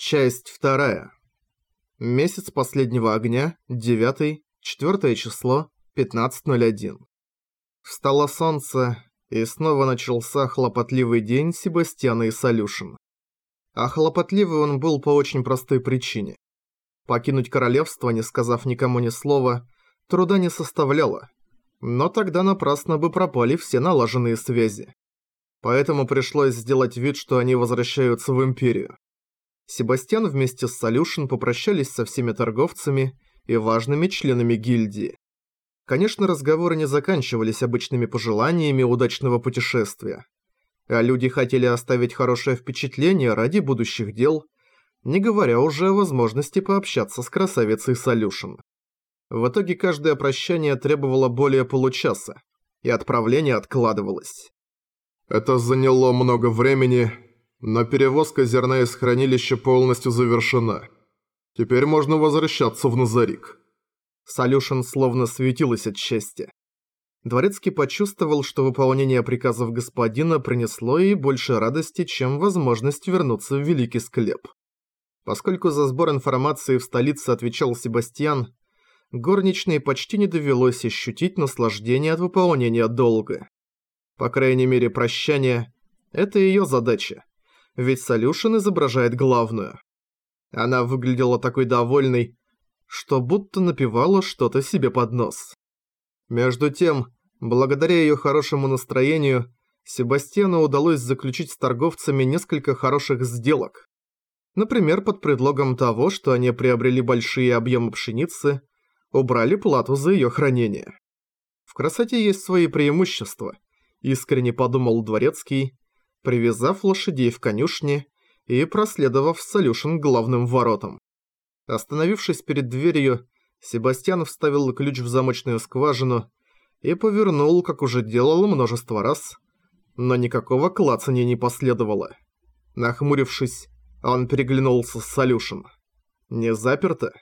Часть вторая. Месяц последнего огня, 9, 4 число, 15.01. Встало солнце, и снова начался хлопотливый день Себастьяна и Солюшин. А хлопотливый он был по очень простой причине. Покинуть королевство, не сказав никому ни слова, труда не составляло. Но тогда напрасно бы пропали все налаженные связи. Поэтому пришлось сделать вид, что они возвращаются в Империю. Себастьян вместе с Солюшин попрощались со всеми торговцами и важными членами гильдии. Конечно, разговоры не заканчивались обычными пожеланиями удачного путешествия. А люди хотели оставить хорошее впечатление ради будущих дел, не говоря уже о возможности пообщаться с красавицей Солюшин. В итоге каждое прощание требовало более получаса, и отправление откладывалось. «Это заняло много времени, но перевозка зерна из хранилища полностью завершена. Теперь можно возвращаться в Назарик. Солюшин словно светилась от счастья. Дворецкий почувствовал, что выполнение приказов господина принесло ей больше радости, чем возможность вернуться в Великий Склеп. Поскольку за сбор информации в столице отвечал Себастьян, горничной почти не довелось ощутить наслаждение от выполнения долга. По крайней мере, прощание – это ее задача ведь Солюшин изображает главную. Она выглядела такой довольной, что будто напевала что-то себе под нос. Между тем, благодаря ее хорошему настроению, Себастьяну удалось заключить с торговцами несколько хороших сделок. Например, под предлогом того, что они приобрели большие объемы пшеницы, убрали плату за ее хранение. В красоте есть свои преимущества, искренне подумал Дворецкий, привязав лошадей в конюшне и проследовав Солюшен главным воротам. Остановившись перед дверью, Себастьян вставил ключ в замочную скважину и повернул, как уже делал множество раз, но никакого клацания не последовало. Нахмурившись, он переглянулся с Солюшен. Не заперто?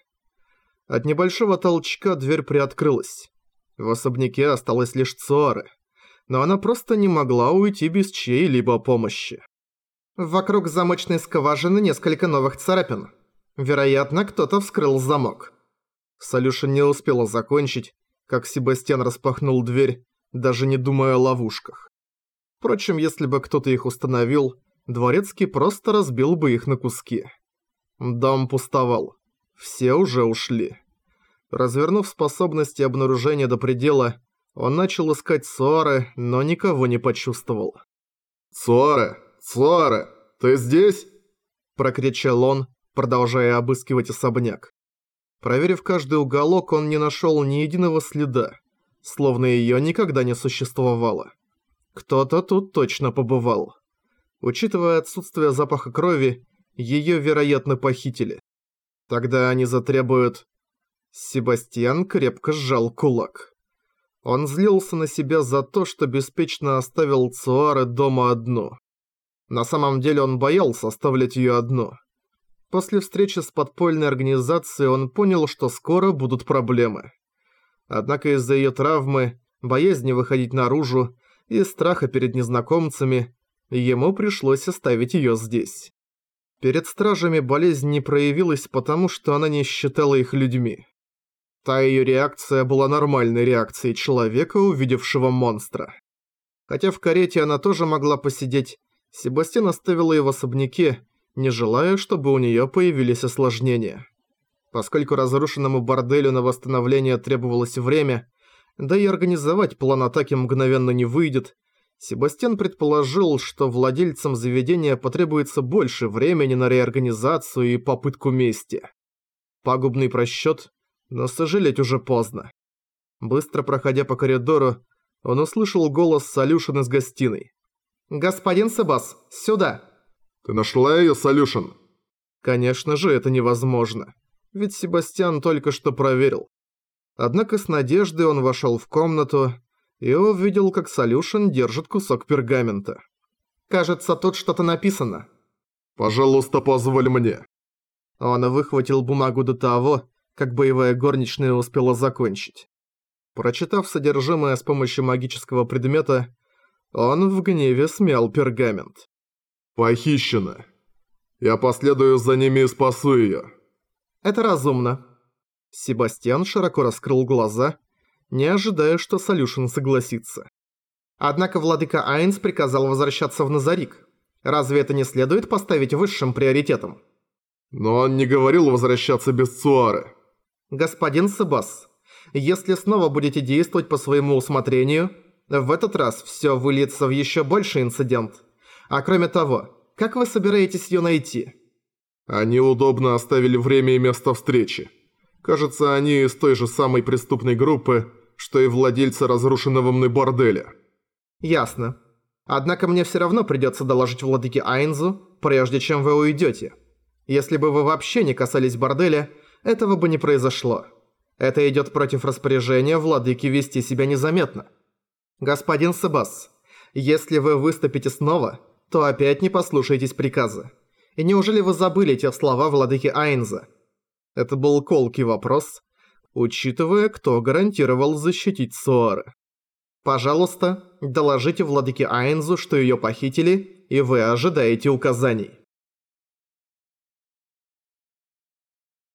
От небольшого толчка дверь приоткрылась. В особняке осталась лишь Цуары но она просто не могла уйти без чьей-либо помощи. Вокруг замочной скважины несколько новых царапин. Вероятно, кто-то вскрыл замок. Солюша не успела закончить, как Себастьян распахнул дверь, даже не думая о ловушках. Впрочем, если бы кто-то их установил, Дворецкий просто разбил бы их на куски. Дом пустовал. Все уже ушли. Развернув способности обнаружения до предела, он начал искать Суаре, но никого не почувствовал. «Суаре! Суаре! Ты здесь?» Прокричал он, продолжая обыскивать особняк. Проверив каждый уголок, он не нашел ни единого следа, словно ее никогда не существовало. Кто-то тут точно побывал. Учитывая отсутствие запаха крови, ее, вероятно, похитили. Тогда они затребуют... Себастьян крепко сжал кулак. Он злился на себя за то, что беспечно оставил Цуары дома одну. На самом деле он боялся оставлять ее одну. После встречи с подпольной организацией он понял, что скоро будут проблемы. Однако из-за ее травмы, боязни выходить наружу и страха перед незнакомцами, ему пришлось оставить ее здесь. Перед стражами болезнь не проявилась потому, что она не считала их людьми. Та ее реакция была нормальной реакцией человека, увидевшего монстра. Хотя в карете она тоже могла посидеть, Себастьян оставила ее в особняке, не желая, чтобы у нее появились осложнения. Поскольку разрушенному борделю на восстановление требовалось время, да и организовать план атаки мгновенно не выйдет, Себастьян предположил, что владельцам заведения потребуется больше времени на реорганизацию и попытку мести. Пагубный просчет но сожалеть уже поздно. Быстро проходя по коридору, он услышал голос Солюшин из гостиной. «Господин Себас, сюда!» «Ты нашла её, Солюшин?» Конечно же, это невозможно, ведь Себастьян только что проверил. Однако с надеждой он вошел в комнату и увидел, как Солюшин держит кусок пергамента. «Кажется, тут что-то написано». «Пожалуйста, позволь мне». Он выхватил бумагу до того, как боевая горничная успела закончить. Прочитав содержимое с помощью магического предмета, он в гневе смял пергамент. «Похищено. Я последую за ними и спасу ее. Это разумно. Себастьян широко раскрыл глаза, не ожидая, что Солюшин согласится. Однако владыка Айнс приказал возвращаться в Назарик. Разве это не следует поставить высшим приоритетом? Но он не говорил возвращаться без Цуары. Господин Себас, если снова будете действовать по своему усмотрению, в этот раз все выльется в еще больший инцидент. А кроме того, как вы собираетесь ее найти? Они удобно оставили время и место встречи. Кажется, они из той же самой преступной группы, что и владельцы разрушенного мной борделя. Ясно. Однако мне все равно придется доложить владыке Айнзу, прежде чем вы уйдете. Если бы вы вообще не касались борделя, этого бы не произошло. Это идет против распоряжения владыки вести себя незаметно. Господин Себас, если вы выступите снова, то опять не послушаетесь приказа. И неужели вы забыли те слова владыки Айнза? Это был колкий вопрос, учитывая, кто гарантировал защитить Суары. Пожалуйста, доложите владыке Айнзу, что ее похитили, и вы ожидаете указаний.